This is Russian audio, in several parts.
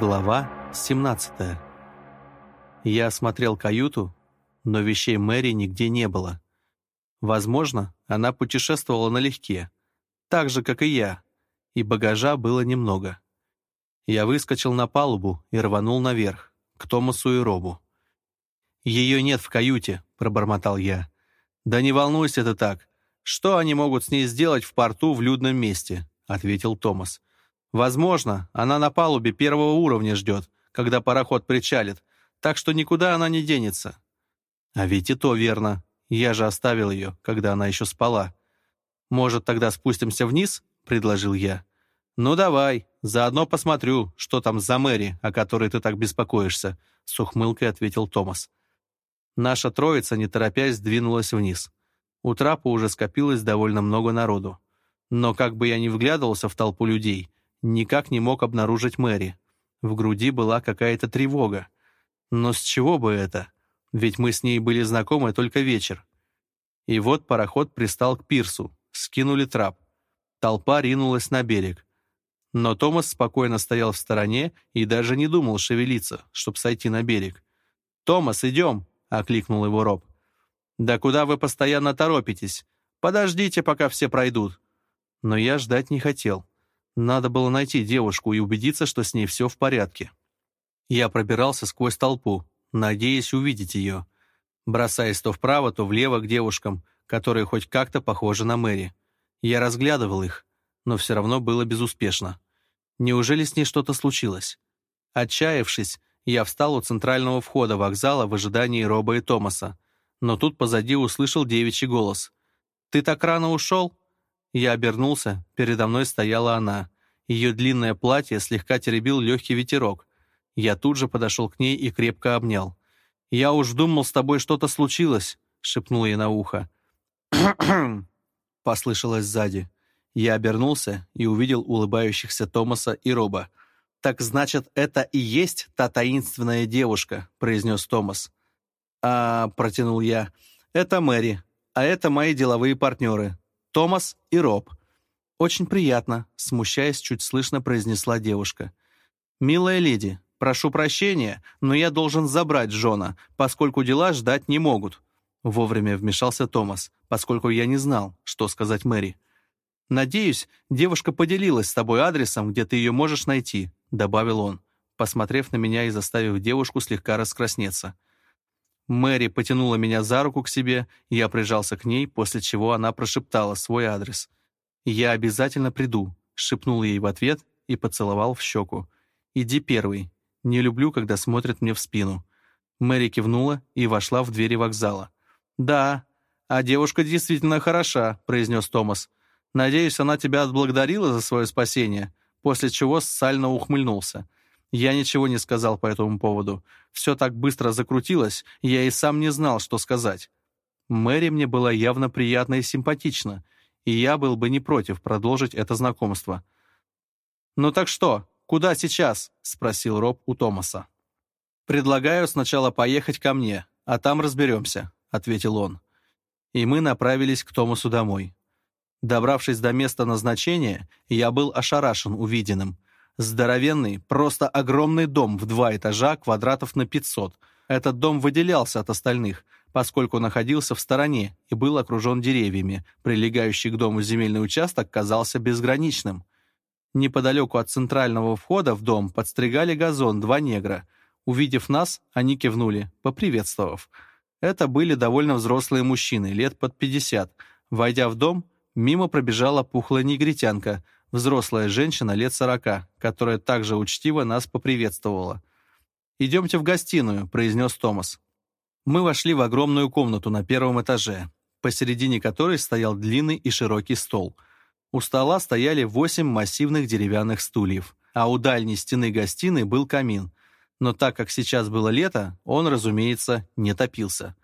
Глава 17 Я осмотрел каюту, но вещей Мэри нигде не было. Возможно, она путешествовала налегке, так же, как и я, и багажа было немного. Я выскочил на палубу и рванул наверх, к Томасу и Робу. «Ее нет в каюте», — пробормотал я. «Да не волнуйся ты так. Что они могут с ней сделать в порту в людном месте?» — ответил Томас. Возможно, она на палубе первого уровня ждет, когда пароход причалит, так что никуда она не денется. А ведь и то верно. Я же оставил ее, когда она еще спала. «Может, тогда спустимся вниз?» — предложил я. «Ну давай, заодно посмотрю, что там за Мэри, о которой ты так беспокоишься», — с ухмылкой ответил Томас. Наша троица, не торопясь, двинулась вниз. У трапа уже скопилось довольно много народу. Но как бы я ни вглядывался в толпу людей — никак не мог обнаружить Мэри. В груди была какая-то тревога. Но с чего бы это? Ведь мы с ней были знакомы только вечер. И вот пароход пристал к пирсу, скинули трап. Толпа ринулась на берег. Но Томас спокойно стоял в стороне и даже не думал шевелиться, чтобы сойти на берег. «Томас, идем!» — окликнул его Роб. «Да куда вы постоянно торопитесь? Подождите, пока все пройдут!» Но я ждать не хотел. Надо было найти девушку и убедиться, что с ней все в порядке. Я пробирался сквозь толпу, надеясь увидеть ее, бросаясь то вправо, то влево к девушкам, которые хоть как-то похожи на Мэри. Я разглядывал их, но все равно было безуспешно. Неужели с ней что-то случилось? Отчаявшись, я встал у центрального входа вокзала в ожидании Роба и Томаса, но тут позади услышал девичий голос. «Ты так рано ушел?» Я обернулся, передо мной стояла она. Ее длинное платье слегка теребил легкий ветерок. Я тут же подошел к ней и крепко обнял. «Я уж думал, с тобой что-то случилось», — шепнул ей на ухо. послышалось сзади. Я обернулся и увидел улыбающихся Томаса и Роба. «Так значит, это и есть та таинственная девушка», — произнес Томас. «А...» — протянул я. «Это Мэри, а это мои деловые партнеры, Томас и Роб». «Очень приятно», — смущаясь, чуть слышно произнесла девушка. «Милая леди, прошу прощения, но я должен забрать Джона, поскольку дела ждать не могут». Вовремя вмешался Томас, поскольку я не знал, что сказать Мэри. «Надеюсь, девушка поделилась с тобой адресом, где ты ее можешь найти», — добавил он, посмотрев на меня и заставив девушку слегка раскраснеться. Мэри потянула меня за руку к себе, я прижался к ней, после чего она прошептала свой адрес — «Я обязательно приду», — шепнул ей в ответ и поцеловал в щеку. «Иди первый. Не люблю, когда смотрят мне в спину». Мэри кивнула и вошла в двери вокзала. «Да, а девушка действительно хороша», — произнес Томас. «Надеюсь, она тебя отблагодарила за свое спасение», после чего сально ухмыльнулся. Я ничего не сказал по этому поводу. Все так быстро закрутилось, я и сам не знал, что сказать. Мэри мне была явно приятна и симпатична — и я был бы не против продолжить это знакомство. «Ну так что, куда сейчас?» — спросил Роб у Томаса. «Предлагаю сначала поехать ко мне, а там разберемся», — ответил он. И мы направились к Томасу домой. Добравшись до места назначения, я был ошарашен увиденным. Здоровенный, просто огромный дом в два этажа, квадратов на 500. Этот дом выделялся от остальных — поскольку находился в стороне и был окружен деревьями, прилегающий к дому земельный участок казался безграничным. Неподалеку от центрального входа в дом подстригали газон два негра. Увидев нас, они кивнули, поприветствовав. Это были довольно взрослые мужчины, лет под 50. Войдя в дом, мимо пробежала пухлая негритянка, взрослая женщина лет 40, которая также учтиво нас поприветствовала. «Идемте в гостиную», — произнес Томас. Мы вошли в огромную комнату на первом этаже, посередине которой стоял длинный и широкий стол. У стола стояли восемь массивных деревянных стульев, а у дальней стены гостиной был камин. Но так как сейчас было лето, он, разумеется, не топился.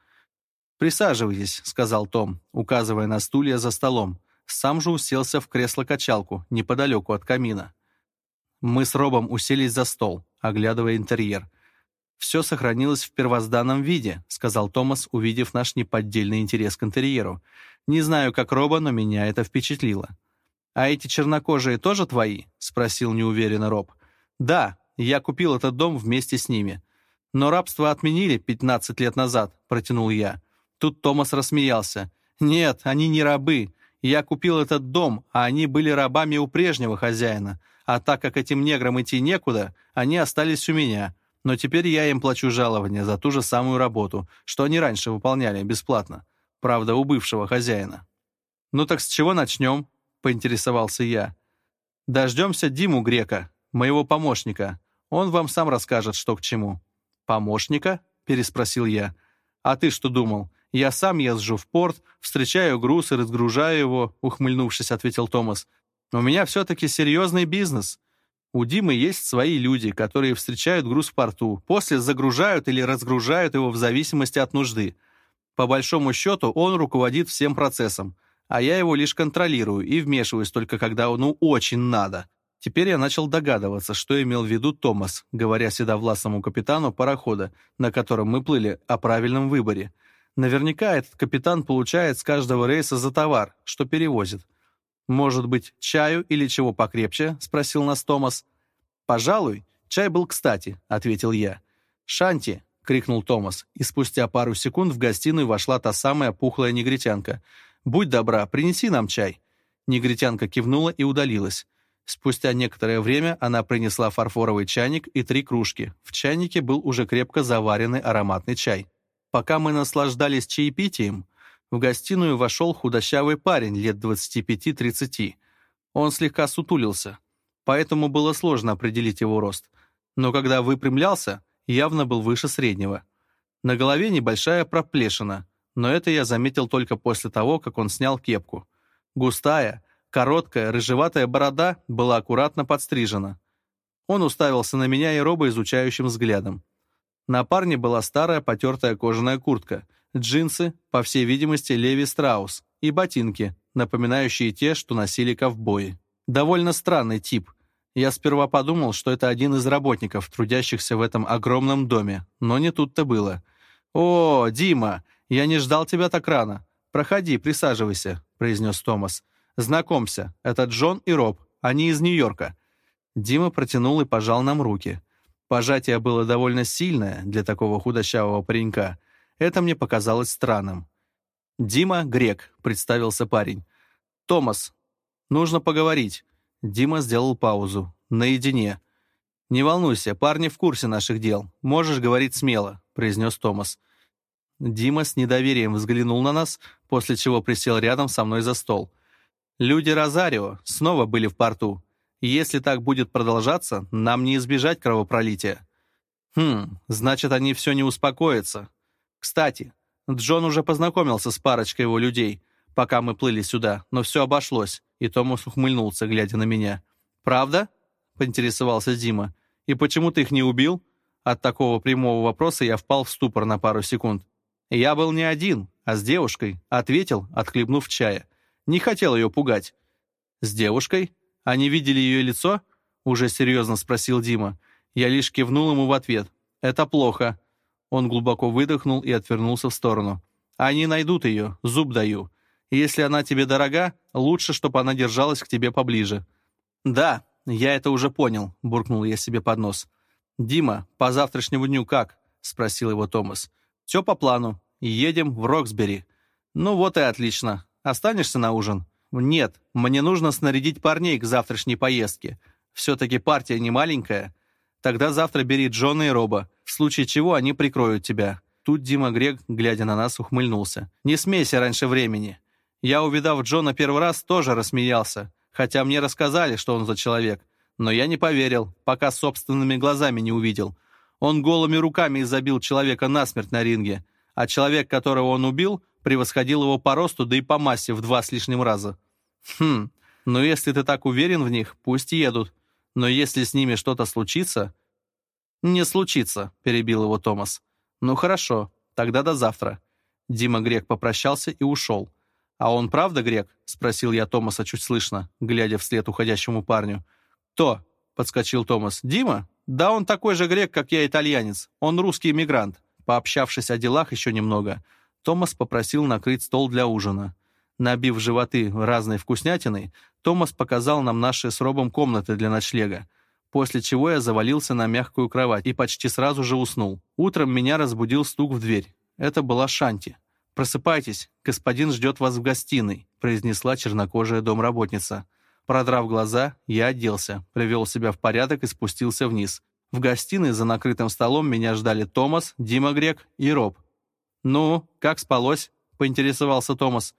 «Присаживайтесь», — сказал Том, указывая на стулья за столом. Сам же уселся в кресло-качалку неподалеку от камина. Мы с Робом уселись за стол, оглядывая интерьер. «Все сохранилось в первозданном виде», — сказал Томас, увидев наш неподдельный интерес к интерьеру. «Не знаю, как Роба, но меня это впечатлило». «А эти чернокожие тоже твои?» — спросил неуверенно Роб. «Да, я купил этот дом вместе с ними. Но рабство отменили 15 лет назад», — протянул я. Тут Томас рассмеялся. «Нет, они не рабы. Я купил этот дом, а они были рабами у прежнего хозяина. А так как этим неграм идти некуда, они остались у меня. Но теперь я им плачу жалование за ту же самую работу, что они раньше выполняли бесплатно. Правда, у бывшего хозяина. «Ну так с чего начнем?» — поинтересовался я. «Дождемся Диму Грека, моего помощника. Он вам сам расскажет, что к чему». «Помощника?» — переспросил я. «А ты что думал? Я сам езжу в порт, встречаю груз и разгружаю его», — ухмыльнувшись, ответил Томас. «У меня все-таки серьезный бизнес. У Димы есть свои люди, которые встречают груз в порту, после загружают или разгружают его в зависимости от нужды. По большому счету он руководит всем процессом, а я его лишь контролирую и вмешиваюсь только когда ну очень надо. Теперь я начал догадываться, что имел в виду Томас, говоря седовласому капитану парохода, на котором мы плыли, о правильном выборе. Наверняка этот капитан получает с каждого рейса за товар, что перевозит. «Может быть, чаю или чего покрепче?» — спросил нас Томас. «Пожалуй, чай был кстати», — ответил я. «Шанти!» — крикнул Томас, и спустя пару секунд в гостиную вошла та самая пухлая негритянка. «Будь добра, принеси нам чай». Негритянка кивнула и удалилась. Спустя некоторое время она принесла фарфоровый чайник и три кружки. В чайнике был уже крепко заваренный ароматный чай. Пока мы наслаждались чаепитием, в гостиную вошел худощавый парень лет 25-30. Он слегка сутулился, поэтому было сложно определить его рост. Но когда выпрямлялся, явно был выше среднего. На голове небольшая проплешина, но это я заметил только после того, как он снял кепку. Густая, короткая, рыжеватая борода была аккуратно подстрижена. Он уставился на меня и робоизучающим взглядом. На парне была старая потертая кожаная куртка — джинсы, по всей видимости, Леви Страус, и ботинки, напоминающие те, что носили ковбои. Довольно странный тип. Я сперва подумал, что это один из работников, трудящихся в этом огромном доме, но не тут-то было. «О, Дима, я не ждал тебя так рано. Проходи, присаживайся», — произнес Томас. «Знакомься, это Джон и Роб, они из Нью-Йорка». Дима протянул и пожал нам руки. Пожатие было довольно сильное для такого худощавого паренька — это мне показалось странным. «Дима Грек», — представился парень. «Томас, нужно поговорить». Дима сделал паузу. «Наедине». «Не волнуйся, парни в курсе наших дел. Можешь говорить смело», — произнес Томас. Дима с недоверием взглянул на нас, после чего присел рядом со мной за стол. Люди Розарио снова были в порту. Если так будет продолжаться, нам не избежать кровопролития. Хм, значит, они все не успокоятся. Кстати, Джон уже познакомился с парочкой его людей, пока мы плыли сюда, но все обошлось, и Томас ухмыльнулся, глядя на меня. «Правда?» — поинтересовался Дима. «И почему ты их не убил?» От такого прямого вопроса я впал в ступор на пару секунд. «Я был не один, а с девушкой», — ответил, отхлебнув чая. «Не хотел ее пугать». «С девушкой? Они видели ее лицо?» — уже серьезно спросил Дима. Я лишь кивнул ему в ответ. «Это плохо. Он глубоко выдохнул и отвернулся в сторону. «Они найдут ее, зуб даю. Если она тебе дорога, лучше, чтобы она держалась к тебе поближе». «Да, я это уже понял», — буркнул я себе под нос. «Дима, по завтрашнему дню как?» — спросил его Томас. «Все по плану. Едем в Роксбери». «Ну вот и отлично. Останешься на ужин?» «Нет, мне нужно снарядить парней к завтрашней поездке. Все-таки партия не маленькая. Тогда завтра бери Джона и Роба, в случае чего они прикроют тебя». Тут Дима Грег, глядя на нас, ухмыльнулся. «Не смейся раньше времени». Я, увидав Джона первый раз, тоже рассмеялся, хотя мне рассказали, что он за человек. Но я не поверил, пока собственными глазами не увидел. Он голыми руками изобил человека насмерть на ринге, а человек, которого он убил, превосходил его по росту, да и по массе в два с лишним раза. «Хм, но если ты так уверен в них, пусть едут. Но если с ними что-то случится...» «Не случится», — перебил его Томас. «Ну хорошо, тогда до завтра». Дима Грек попрощался и ушел. «А он правда грек?» — спросил я Томаса чуть слышно, глядя вслед уходящему парню. «Кто?» — подскочил Томас. «Дима? Да он такой же грек, как я итальянец. Он русский эмигрант». Пообщавшись о делах еще немного, Томас попросил накрыть стол для ужина. Набив животы разной вкуснятиной, Томас показал нам наши с Робом комнаты для ночлега, после чего я завалился на мягкую кровать и почти сразу же уснул. Утром меня разбудил стук в дверь. Это была Шанти. «Просыпайтесь, господин ждет вас в гостиной», произнесла чернокожая домработница. Продрав глаза, я оделся, привел себя в порядок и спустился вниз. В гостиной за накрытым столом меня ждали Томас, Дима Грек и Роб. «Ну, как спалось?» — поинтересовался Томас.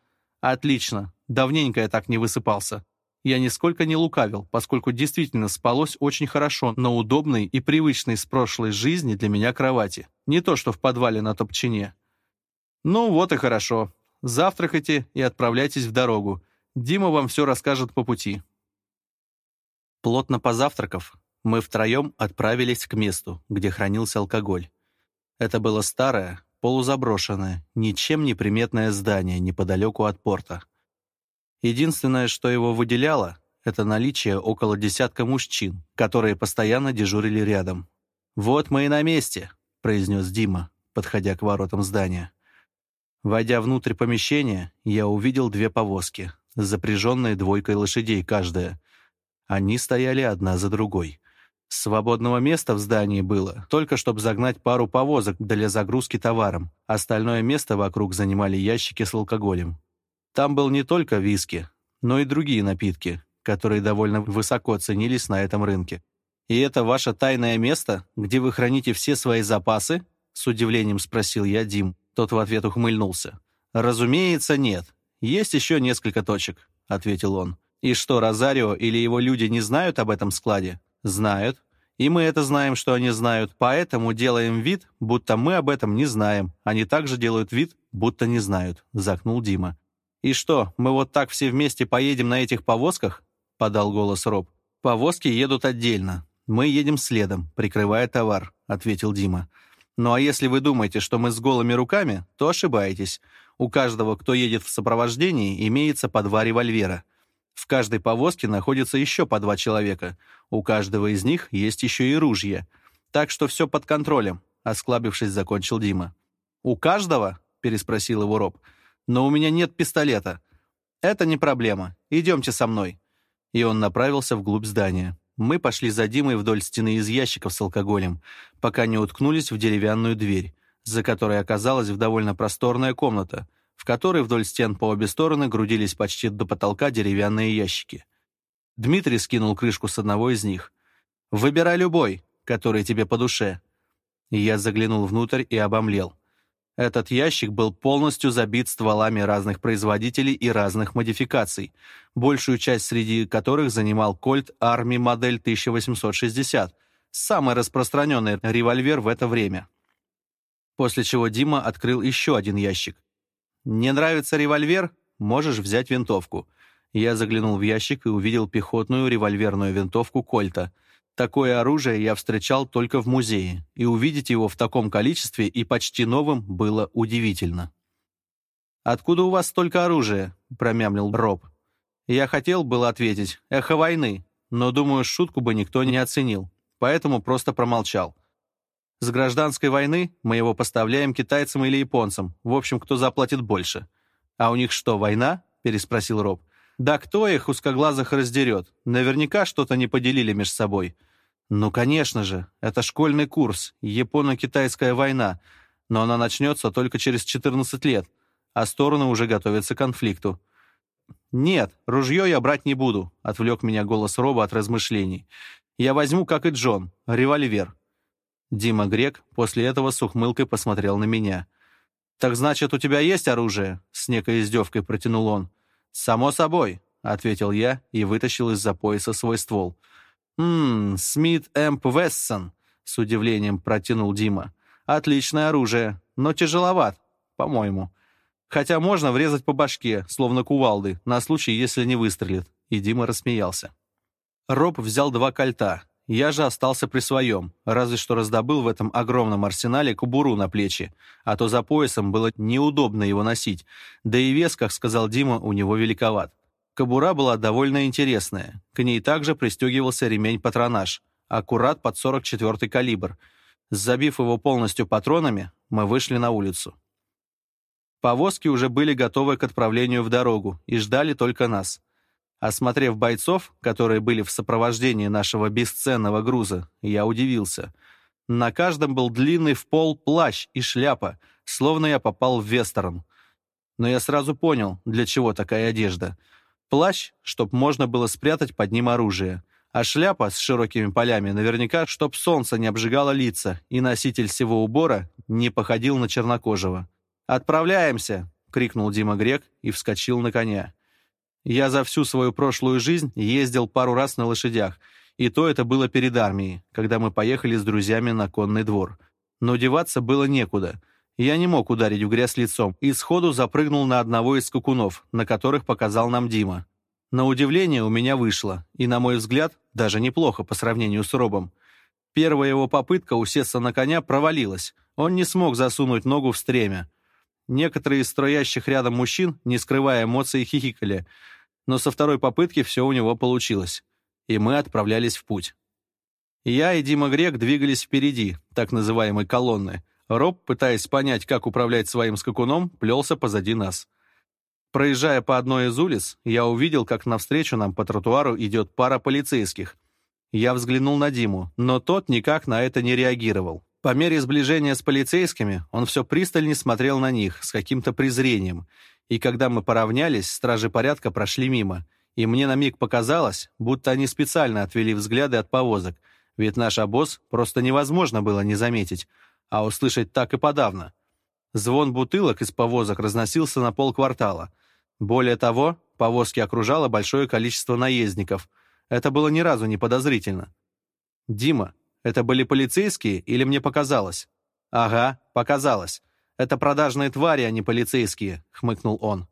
Отлично. Давненько я так не высыпался. Я нисколько не лукавил, поскольку действительно спалось очень хорошо на удобной и привычной с прошлой жизни для меня кровати. Не то, что в подвале на топчине. Ну вот и хорошо. Завтракайте и отправляйтесь в дорогу. Дима вам все расскажет по пути. Плотно позавтракав, мы втроем отправились к месту, где хранился алкоголь. Это было старое, полузаброшенное, ничем не приметное здание неподалеку от порта. Единственное, что его выделяло, это наличие около десятка мужчин, которые постоянно дежурили рядом. «Вот мы и на месте», — произнес Дима, подходя к воротам здания. Войдя внутрь помещения, я увидел две повозки, запряженные двойкой лошадей каждая. Они стояли одна за другой. Свободного места в здании было, только чтобы загнать пару повозок для загрузки товаром. Остальное место вокруг занимали ящики с алкоголем. Там был не только виски, но и другие напитки, которые довольно высоко ценились на этом рынке. «И это ваше тайное место, где вы храните все свои запасы?» С удивлением спросил я Дим. Тот в ответ ухмыльнулся. «Разумеется, нет. Есть еще несколько точек», — ответил он. «И что, Розарио или его люди не знают об этом складе?» знают, и мы это знаем, что они знают, поэтому делаем вид, будто мы об этом не знаем. Они также делают вид, будто не знают», — закнул Дима. «И что, мы вот так все вместе поедем на этих повозках?» — подал голос Роб. «Повозки едут отдельно. Мы едем следом, прикрывая товар», — ответил Дима. «Ну а если вы думаете, что мы с голыми руками, то ошибаетесь. У каждого, кто едет в сопровождении, имеется по два револьвера — в каждой повозке находится еще по два человека. У каждого из них есть еще и ружье, Так что все под контролем», — осклабившись, закончил Дима. «У каждого?» — переспросил его Роб. «Но у меня нет пистолета». «Это не проблема. Идемте со мной». И он направился вглубь здания. Мы пошли за Димой вдоль стены из ящиков с алкоголем, пока не уткнулись в деревянную дверь, за которой оказалась в довольно просторная комната, в которой вдоль стен по обе стороны грудились почти до потолка деревянные ящики. Дмитрий скинул крышку с одного из них. «Выбирай любой, который тебе по душе». Я заглянул внутрь и обомлел. Этот ящик был полностью забит стволами разных производителей и разных модификаций, большую часть среди которых занимал «Кольт Арми модель 1860», самый распространенный револьвер в это время. После чего Дима открыл еще один ящик. Не нравится револьвер? Можешь взять винтовку». Я заглянул в ящик и увидел пехотную револьверную винтовку «Кольта». Такое оружие я встречал только в музее, и увидеть его в таком количестве и почти новым было удивительно. «Откуда у вас столько оружия?» — промямлил Роб. Я хотел было ответить «Эхо войны», но, думаю, шутку бы никто не оценил, поэтому просто промолчал. С гражданской войны мы его поставляем китайцам или японцам, в общем, кто заплатит больше. А у них что, война? переспросил Роб. Да кто их узкоглазых раздерет? Наверняка что-то не поделили между собой. Ну, конечно же, это школьный курс, Японо-Китайская война, но она начнется только через 14 лет, а стороны уже готовятся к конфликту. «Нет, ружье я брать не буду», — отвлек меня голос Роба от размышлений. «Я возьму, как и Джон, револьвер. Дима Грек после этого с ухмылкой посмотрел на меня. «Так значит, у тебя есть оружие?» — с некой издевкой протянул он. «Само собой», — ответил я и вытащил из-за пояса свой ствол. «Ммм, Смит Эмп Вессон», — с удивлением протянул Дима. «Отличное оружие, но тяжеловат, по-моему. Хотя можно врезать по башке, словно кувалды, на случай, если не выстрелит». И Дима рассмеялся. Роб взял два кольта, я же остался при своем, разве что раздобыл в этом огромном арсенале кобуру на плечи, а то за поясом было неудобно его носить, да и вес, как сказал Дима, у него великоват. Кобура была довольно интересная, к ней также пристегивался ремень-патронаж, аккурат под 44-й калибр. Забив его полностью патронами, мы вышли на улицу. Повозки уже были готовы к отправлению в дорогу и ждали только нас — Осмотрев бойцов, которые были в сопровождении нашего бесценного груза, я удивился. На каждом был длинный в пол плащ и шляпа, словно я попал в вестерн. Но я сразу понял, для чего такая одежда. Плащ, чтоб можно было спрятать под ним оружие, а шляпа с широкими полями наверняка, чтоб солнце не обжигало лица, и носитель всего убора не походил на чернокожего. «Отправляемся!» — крикнул Дима Грек и вскочил на коня. Я за всю свою прошлую жизнь ездил пару раз на лошадях, и то это было перед армией, когда мы поехали с друзьями на конный двор. Но деваться было некуда. Я не мог ударить в грязь лицом и сходу запрыгнул на одного из скакунов, на которых показал нам Дима. На удивление у меня вышло, и, на мой взгляд, даже неплохо по сравнению с Робом. Первая его попытка усесться на коня провалилась. Он не смог засунуть ногу в стремя. Некоторые из строящих рядом мужчин, не скрывая эмоций, хихикали – но со второй попытки все у него получилось, и мы отправлялись в путь. Я и Дима Грек двигались впереди, так называемой колонны. Роб, пытаясь понять, как управлять своим скакуном, плелся позади нас. Проезжая по одной из улиц, я увидел, как навстречу нам по тротуару идет пара полицейских. Я взглянул на Диму, но тот никак на это не реагировал. По мере сближения с полицейскими он все пристальнее смотрел на них с каким-то презрением — и когда мы поравнялись, стражи порядка прошли мимо, и мне на миг показалось, будто они специально отвели взгляды от повозок, ведь наш обоз просто невозможно было не заметить, а услышать так и подавно. Звон бутылок из повозок разносился на полквартала. Более того, повозки окружало большое количество наездников. Это было ни разу не подозрительно. «Дима, это были полицейские или мне показалось?» «Ага, показалось. «Это продажные твари, а не полицейские», — хмыкнул он.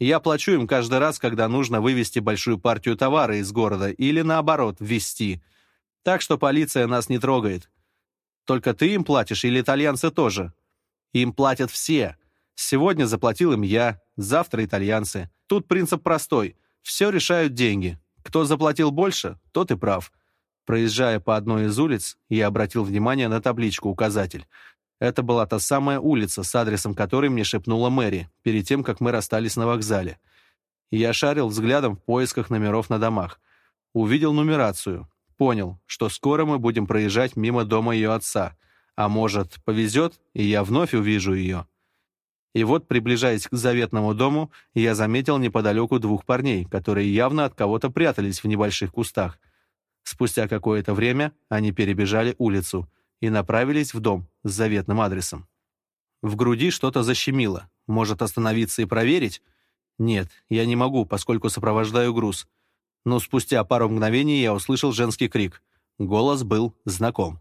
«Я плачу им каждый раз, когда нужно вывести большую партию товара из города или, наоборот, ввести. Так что полиция нас не трогает. Только ты им платишь или итальянцы тоже?» «Им платят все. Сегодня заплатил им я, завтра итальянцы. Тут принцип простой. Все решают деньги. Кто заплатил больше, тот и прав». Проезжая по одной из улиц, я обратил внимание на табличку-указатель. Это была та самая улица, с адресом которой мне шепнула Мэри, перед тем, как мы расстались на вокзале. Я шарил взглядом в поисках номеров на домах. Увидел нумерацию. Понял, что скоро мы будем проезжать мимо дома ее отца. А может, повезет, и я вновь увижу ее. И вот, приближаясь к заветному дому, я заметил неподалеку двух парней, которые явно от кого-то прятались в небольших кустах. Спустя какое-то время они перебежали улицу — и направились в дом с заветным адресом. В груди что-то защемило. Может остановиться и проверить? Нет, я не могу, поскольку сопровождаю груз. Но спустя пару мгновений я услышал женский крик. Голос был знаком.